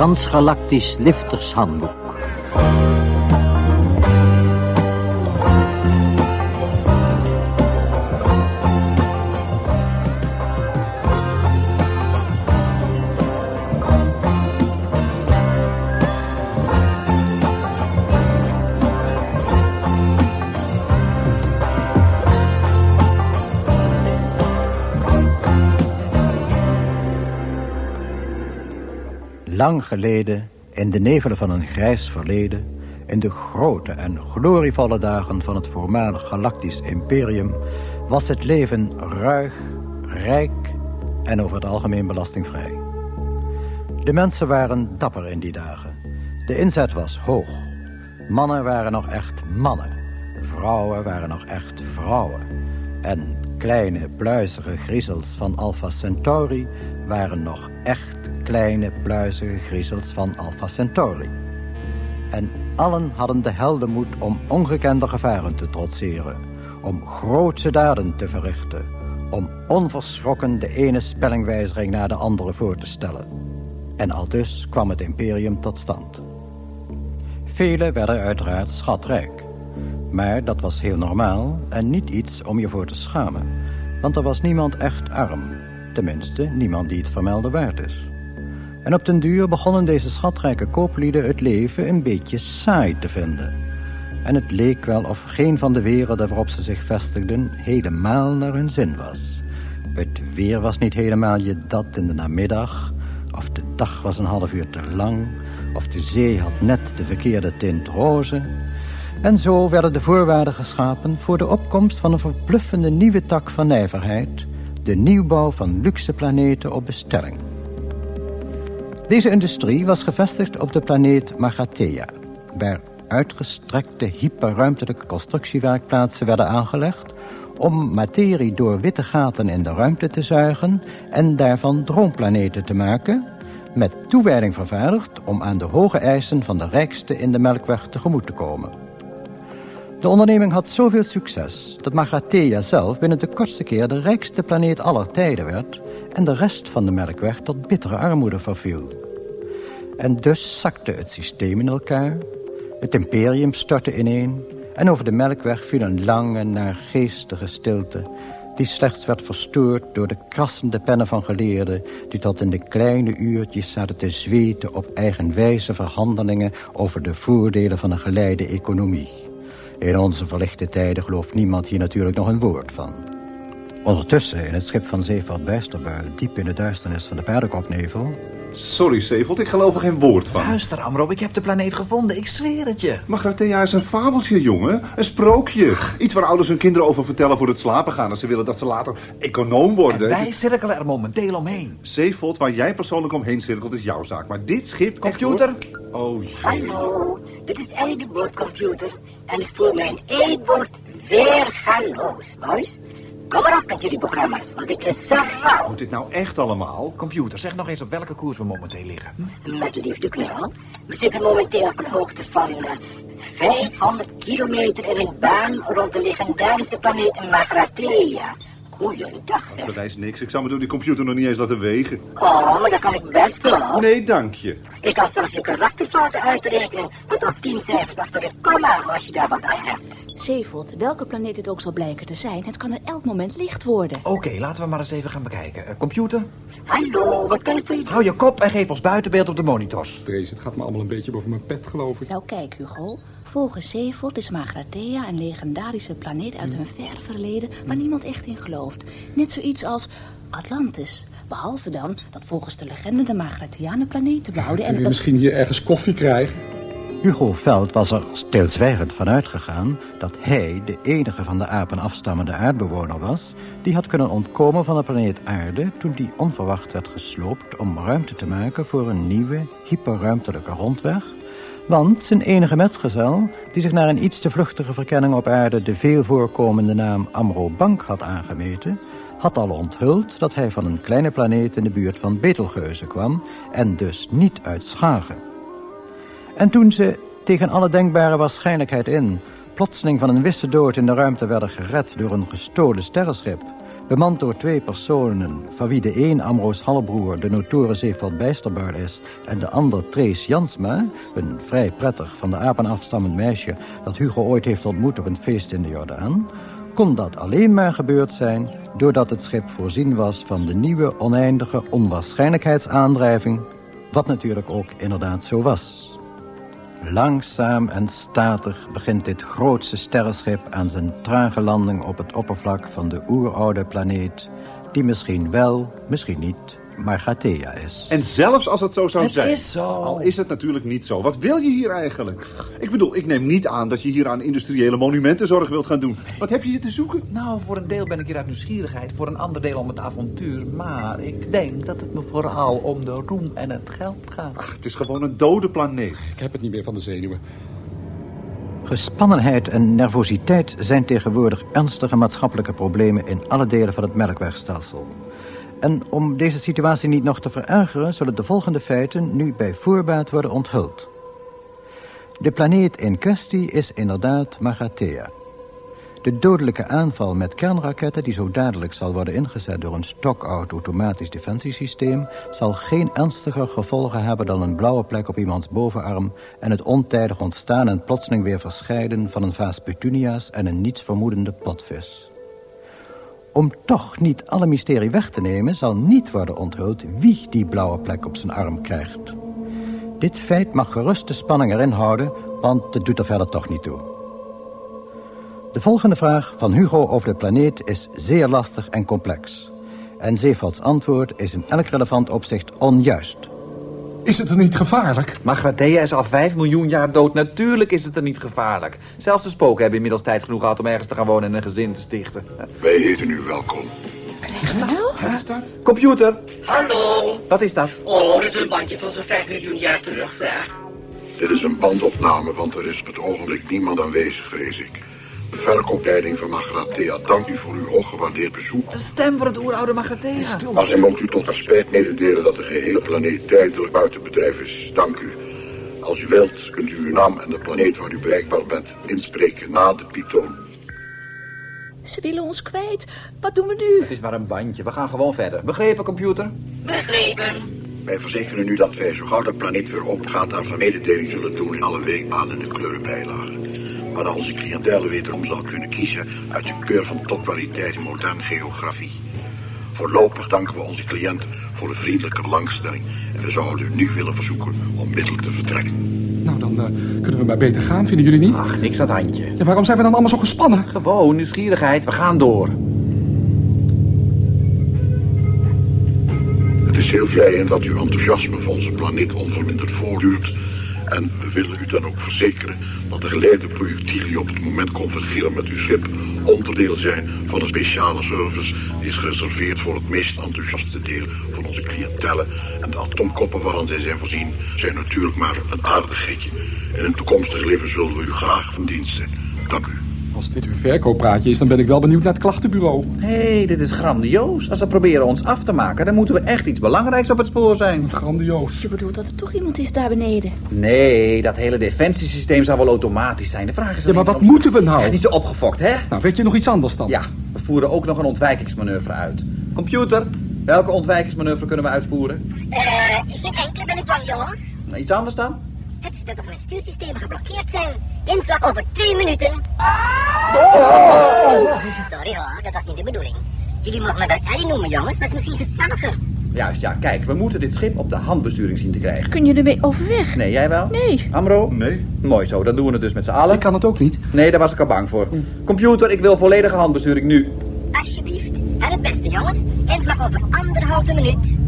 Transgalactisch Liftershandboek. Lang geleden, in de nevelen van een grijs verleden... in de grote en glorievolle dagen van het voormalig galactisch imperium... was het leven ruig, rijk en over het algemeen belastingvrij. De mensen waren dapper in die dagen. De inzet was hoog. Mannen waren nog echt mannen. Vrouwen waren nog echt vrouwen. En kleine, pluizige griezels van Alpha Centauri waren nog echt kleine, pluizige griezels van Alpha Centauri. En allen hadden de heldenmoed om ongekende gevaren te trotseren, om grootse daden te verrichten, om onverschrokken de ene spellingwijziging naar de andere voor te stellen. En al dus kwam het imperium tot stand. Velen werden uiteraard schatrijk. Maar dat was heel normaal en niet iets om je voor te schamen. Want er was niemand echt arm. Tenminste, niemand die het vermelden waard is. En op den duur begonnen deze schatrijke kooplieden het leven een beetje saai te vinden. En het leek wel of geen van de werelden waarop ze zich vestigden helemaal naar hun zin was. Het weer was niet helemaal je dat in de namiddag, of de dag was een half uur te lang, of de zee had net de verkeerde tint roze. En zo werden de voorwaarden geschapen voor de opkomst van een verbluffende nieuwe tak van nijverheid, de nieuwbouw van luxe planeten op bestelling. Deze industrie was gevestigd op de planeet Magathea, waar uitgestrekte hyperruimtelijke constructiewerkplaatsen werden aangelegd om materie door witte gaten in de ruimte te zuigen en daarvan droomplaneten te maken, met toewijding vervaardigd om aan de hoge eisen van de rijkste in de Melkweg tegemoet te komen. De onderneming had zoveel succes dat Magathea zelf binnen de kortste keer de rijkste planeet aller tijden werd en de rest van de Melkweg tot bittere armoede verviel. En dus zakte het systeem in elkaar, het imperium stortte ineen... en over de melkweg viel een lange, naargeestige stilte... die slechts werd verstoord door de krassende pennen van geleerden... die tot in de kleine uurtjes zaten te zweten op eigenwijze verhandelingen... over de voordelen van een geleide economie. In onze verlichte tijden gelooft niemand hier natuurlijk nog een woord van... Ondertussen, in het schip van Zeevaart Bijsterbuil... diep in de duisternis van de paardenkopnevel... Sorry, Sevold, ik geloof er geen woord van. Luister, Amro, ik heb de planeet gevonden. Ik zweer het je. Magrathea is een fabeltje, jongen. Een sprookje. Iets waar ouders hun kinderen over vertellen voor het slapen gaan... als ze willen dat ze later econoom worden. En wij cirkelen er momenteel omheen. Zeevold, waar jij persoonlijk omheen cirkelt, is jouw zaak. Maar dit schip... Computer? Oh, jee. Hallo, dit is Ellie de boordcomputer. En ik voel mijn E-woord weergaloos, boys. Kom maar op met jullie programma's, want ik is zo rauw. Moet dit nou echt allemaal? Computer, zeg nog eens op welke koers we momenteel liggen. Met liefde knal. We zitten momenteel op een hoogte van eh, 500 kilometer in een baan rond de legendarische planeet Magrathea. Goeiedag Dat zeg. is niks. Ik zou me door die computer nog niet eens laten wegen. Oh, maar dat kan ik best hoor. Nee, dank je. Ik kan zelfs je karakterfouten uitrekenen tot op 10 cijfers achter de komma als je daar wat aan hebt. Zeevold, welke planeet het ook zal blijken te zijn, het kan er elk moment licht worden. Oké, laten we maar eens even gaan bekijken. Computer, Hallo, wat kan ik voor je doen? hou je kop en geef ons buitenbeeld op de monitors. Drees, het gaat me allemaal een beetje boven mijn pet, geloof ik. Nou kijk Hugo, volgens Zeevold is Magrathea een legendarische planeet uit een ver verleden waar niemand echt in gelooft. Net zoiets als Atlantis. Behalve dan dat volgens de legende de Magratheanen planeten bouwden Kun en je dat... misschien hier ergens koffie krijgen? Hugo Veld was er stilzwijgend van uitgegaan dat hij de enige van de apen afstammende aardbewoner was die had kunnen ontkomen van de planeet Aarde toen die onverwacht werd gesloopt om ruimte te maken voor een nieuwe hyperruimtelijke rondweg. Want zijn enige metgezel, die zich naar een iets te vluchtige verkenning op aarde de veel voorkomende naam Amro Bank had aangemeten, had al onthuld dat hij van een kleine planeet in de buurt van Betelgeuze kwam en dus niet uit Schagen. En toen ze, tegen alle denkbare waarschijnlijkheid in... plotseling van een wisse dood in de ruimte werden gered door een gestolen sterrenschip... Bemand door twee personen, van wie de een Amro's halfbroer, de notoren Zeeveld Bijsterbaard is... en de ander Trace Jansma, een vrij prettig van de apen afstammend meisje... dat Hugo ooit heeft ontmoet op een feest in de Jordaan... kon dat alleen maar gebeurd zijn doordat het schip voorzien was van de nieuwe oneindige onwaarschijnlijkheidsaandrijving... wat natuurlijk ook inderdaad zo was... Langzaam en statig begint dit grootste sterrenschip aan zijn trage landing op het oppervlak van de oeroude planeet, die misschien wel, misschien niet, maar Gatea is. En zelfs als het zo zou Het zijn. is zo. Al is het natuurlijk niet zo. Wat wil je hier eigenlijk? Ik bedoel, ik neem niet aan dat je hier aan industriële monumentenzorg wilt gaan doen. Wat heb je hier te zoeken? Nou, voor een deel ben ik hier uit nieuwsgierigheid, voor een ander deel om het avontuur. Maar ik denk dat het me vooral om de roem en het geld gaat. Ach, het is gewoon een dode planeet. Ik heb het niet meer van de zenuwen. Gespannenheid en nervositeit zijn tegenwoordig ernstige maatschappelijke problemen in alle delen van het melkwegstelsel. En om deze situatie niet nog te verergeren, zullen de volgende feiten nu bij voorbaat worden onthuld. De planeet in kwestie is inderdaad Magathea. De dodelijke aanval met kernraketten die zo dadelijk zal worden ingezet door een stokoud automatisch defensiesysteem zal geen ernstiger gevolgen hebben dan een blauwe plek op iemands bovenarm en het ontijdig ontstaan en plotseling weer verscheiden van een vaas petunia's en een nietsvermoedende potvis. Om toch niet alle mysterie weg te nemen zal niet worden onthuld wie die blauwe plek op zijn arm krijgt. Dit feit mag gerust de spanning erin houden, want het doet er verder toch niet toe. De volgende vraag van Hugo over de planeet is zeer lastig en complex. En Zeevelds antwoord is in elk relevant opzicht onjuist. Is het er niet gevaarlijk? Magrathea is al 5 miljoen jaar dood. Natuurlijk is het er niet gevaarlijk. Zelfs de spoken hebben inmiddels tijd genoeg gehad om ergens te gaan wonen en een gezin te stichten. Wij heten u welkom. Wat is dat? Computer, Hallo. wat is dat? Oh, dat is een bandje van zo'n 5 miljoen jaar terug, zeg. Dit is een bandopname, want er is op het ogenblik niemand aanwezig, vrees ik. De verkoopleiding van Magrathea dankt u voor uw hooggewaardeerd bezoek. Een stem voor het oeroude Magrathea. Als u moet u tot haar spijt mededelen dat de gehele planeet tijdelijk buiten bedrijf is. Dank u. Als u wilt, kunt u uw naam en de planeet waar u bereikbaar bent inspreken na de pieptoon. Ze willen ons kwijt. Wat doen we nu? Het is maar een bandje, we gaan gewoon verder. Begrepen, computer? Begrepen. Wij verzekeren u dat wij zo gauw de planeet weer open gaat aan mededeling zullen doen in alle weekbanen en de kleurenbijlagen. Waarna onze cliëntele wederom zal kunnen kiezen uit een keur van topkwaliteit in moderne geografie. Voorlopig danken we onze cliënt voor de vriendelijke belangstelling en we zouden u nu willen verzoeken onmiddellijk te vertrekken. Nou, dan eh, kunnen we maar beter gaan, vinden jullie niet? Ach, niks aan het handje. Ja, waarom zijn we dan allemaal zo gespannen? Gewoon nieuwsgierigheid, we gaan door. Het is heel vleiend dat uw enthousiasme voor onze planeet onverminderd voortduurt. En we willen u dan ook verzekeren dat de geleide projectielen die op het moment convergeren met uw schip onderdeel zijn van een speciale service die is gereserveerd voor het meest enthousiaste deel van onze cliëntelle. En de atoomkoppen waarvan zij zijn voorzien zijn natuurlijk maar een aardigheidje. In een toekomstig leven zullen we u graag van dienst zijn. Dank u. Als dit uw verkooppraatje is, dan ben ik wel benieuwd naar het klachtenbureau. Hé, hey, dit is grandioos. Als ze proberen ons af te maken, dan moeten we echt iets belangrijks op het spoor zijn. Grandioos. Je bedoelt dat er toch iemand is daar beneden? Nee, dat hele defensiesysteem zal wel automatisch zijn. De vraag is Ja, maar wat moeten we nou? Ja, niet zo opgefokt, hè? Nou, weet je nog iets anders dan? Ja, we voeren ook nog een ontwijkingsmanoeuvre uit. Computer, welke ontwijkingsmanoeuvre kunnen we uitvoeren? Eh, geen enkele ben ik bang, jongens. Iets anders dan? Het is of mijn stuursystemen geblokkeerd zijn. Inslag over twee minuten. Sorry hoor, dat was niet de bedoeling. Jullie mogen me wel Ellie noemen, jongens. Dat is misschien gezelliger. Juist, ja. Kijk, we moeten dit schip op de handbesturing zien te krijgen. Kun je ermee overweg? Nee, jij wel? Nee. Amro? Nee. Mooi zo, dan doen we het dus met z'n allen. Ik kan het ook niet. Nee, daar was ik al bang voor. Computer, ik wil volledige handbesturing nu. Alsjeblieft. En het beste, jongens. Inslag over anderhalve minuut.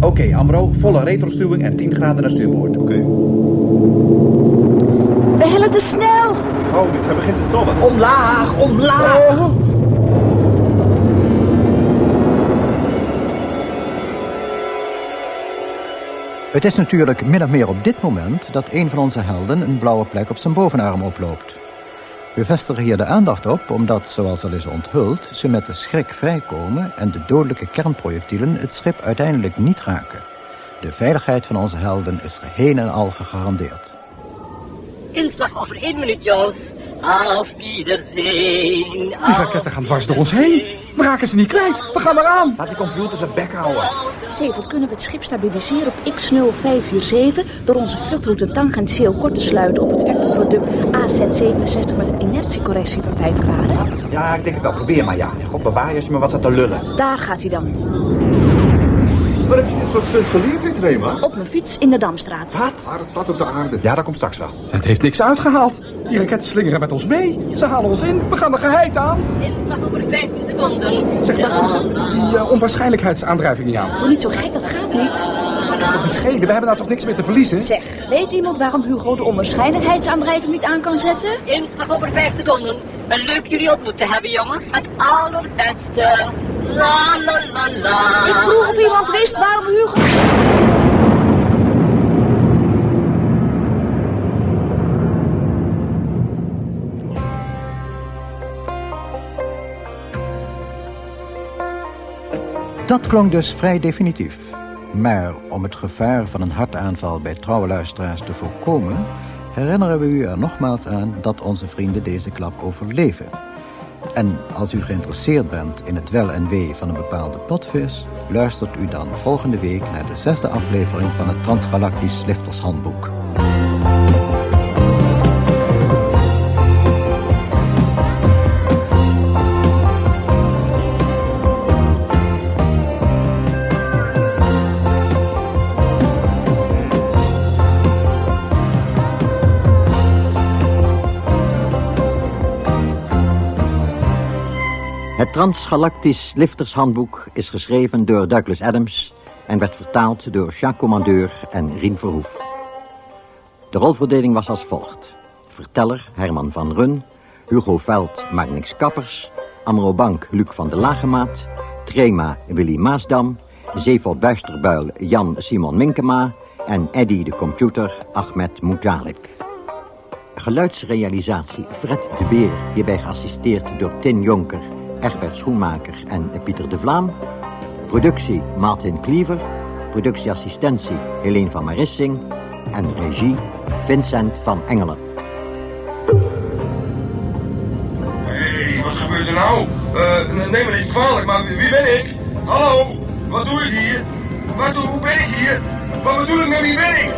Oké, Amro, volle retrostuwing en 10 graden naar stuurboord. Oké. We hellen te snel. Oh, dit hij begint te tollen. Omlaag, omlaag! Het is natuurlijk min of meer op dit moment dat een van onze helden een blauwe plek op zijn bovenarm oploopt. We vestigen hier de aandacht op omdat, zoals al is onthuld, ze met de schrik vrijkomen en de dodelijke kernprojectielen het schip uiteindelijk niet raken. De veiligheid van onze helden is geheen en al gegarandeerd. Inslag over één minuut, jongens. Auf Wiedersehen. Die raketten gaan dwars door ons heen. We raken ze niet kwijt. We gaan eraan. Laat die computer zijn bek houden. Zeevert, kunnen we het schip stabiliseren op X0547... door onze vluchtroute tangentieel kort te sluiten op het vectorproduct AZ67 met een inertiecorrectie van 5 graden? Ja, ik denk het wel. Probeer maar, ja. God bewaar je als je me wat staat te lullen. Daar gaat hij dan. Waar heb je dit soort stunts geleerd, weet Rema? Op mijn fiets in de Damstraat. Wat? Ah, het slaat op de aarde. Ja, dat komt straks wel. Het heeft niks uitgehaald. Die raketten slingeren met ons mee. Ze halen ons in. We gaan er geheid aan. Inslag over 15 seconden. Zeg, waarom zetten we die uh, onwaarschijnlijkheidsaandrijving niet aan? Doe niet zo gek, dat gaat niet. Dat kan toch niet schelen? We hebben nou toch niks meer te verliezen? Zeg, weet iemand waarom Hugo de onwaarschijnlijkheidsaandrijving niet aan kan zetten? Inslag over 5 seconden. Wel leuk jullie ontmoet te hebben, jongens. Het allerbeste. Ik vroeg of iemand wist waarom Hugo... Dat klonk dus vrij definitief. Maar om het gevaar van een hartaanval bij trouwe luisteraars te voorkomen... herinneren we u er nogmaals aan dat onze vrienden deze klap overleven. En als u geïnteresseerd bent in het wel en wee van een bepaalde potvis... luistert u dan volgende week naar de zesde aflevering van het Transgalactisch Liftershandboek. Het Transgalactisch Liftershandboek is geschreven door Douglas Adams en werd vertaald door Jacques Commandeur en Rien Verhoef. De rolverdeling was als volgt. Verteller Herman van Run, Hugo Veld Marnix Kappers, Amro Bank Luc van de Lagemaat, Trema Willy Maasdam, Zeevot Buisterbuil Jan Simon Minkema en Eddy de Computer Ahmed Moutalib. Geluidsrealisatie Fred de Beer, hierbij geassisteerd door Tin Jonker, Egbert Schoenmaker en Pieter de Vlaam. Productie Martin Kliever. Productieassistentie Helene van Marissing. En regie Vincent van Engelen. Hey, wat gebeurt er nou? Uh, neem me niet kwalijk, maar wie, wie ben ik? Hallo, wat doe ik hier? Wat, hoe ben ik hier? Wat bedoel ik met wie ben ik?